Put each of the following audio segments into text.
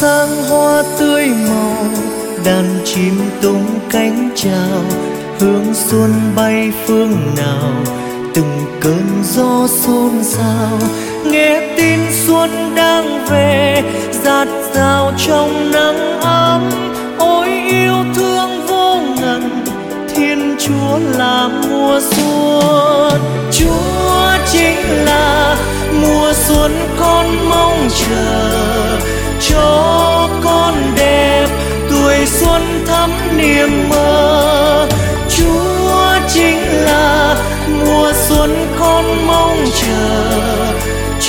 sáng hoa tươi màu, đàn chim tung cánh chào hướng xuân bay phương nào, từng cơn gió xôn xao. Nghe tin xuân đang về giạt rào trong nắng ấm, ôi yêu thương vô ngần, thiên chúa là mùa xuân. Chúa chính là mùa xuân con mong chờ, cho niềm mơ. Chúa chính là mùa xuân con mong chờ,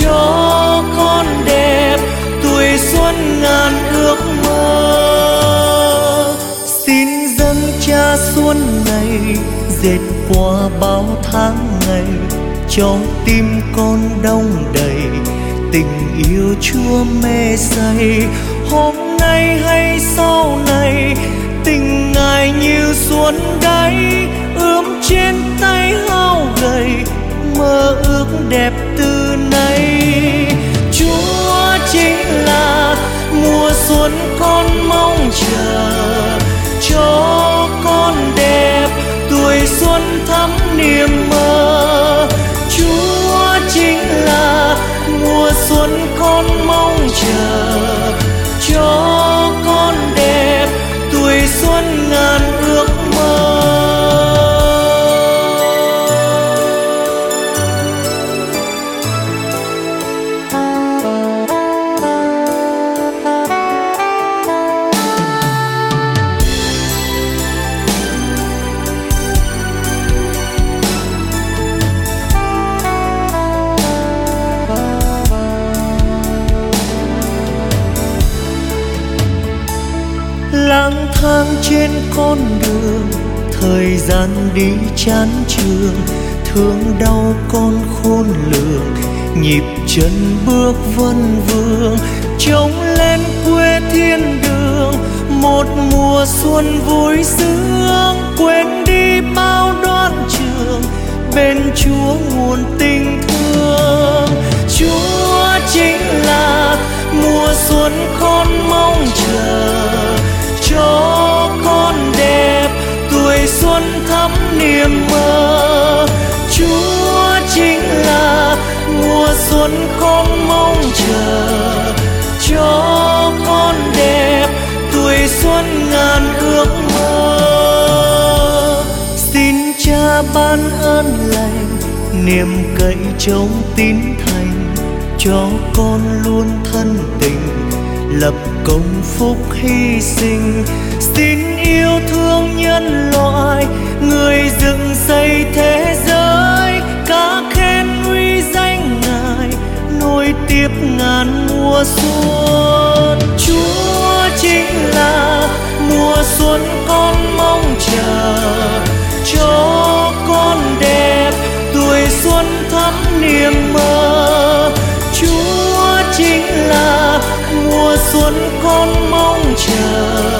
cho con đẹp tuổi xuân ngàn ước mơ. Xin dâng cha xuân này, dệt qua bao tháng ngày cho tim con đông đầy tình yêu chúa mê say. Hôm nay hay sau này như xuân đáy ướm trên tay hao gầy, mơ ước đẹp từ nay. Chúa chính là mùa xuân con mong chờ, cho con đẹp tuổi xuân thắm niềm trên con đường. Thời gian đi chán trường thương đau con khôn lường. Nhịp chân bước vân vương, trông lên quê thiên đường. Một mùa xuân vui sướng, quên đi bao đoan trường. Bên chúa nguồn tình luôn con mong chờ cho con đẹp tuổi xuân ngàn ước mơ. Xin cha ban ơn lành, niềm cậy trong tín thành cho con luôn thân tình, lập công phúc hy sinh. Xin yêu thương nhân loại mùa xuân. Chúa chính là mùa xuân con mong chờ, cho con đẹp tuổi xuân thắm niềm mơ. Chúa chính là mùa xuân con mong chờ.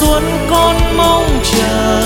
Mùa xuân con mong chờ.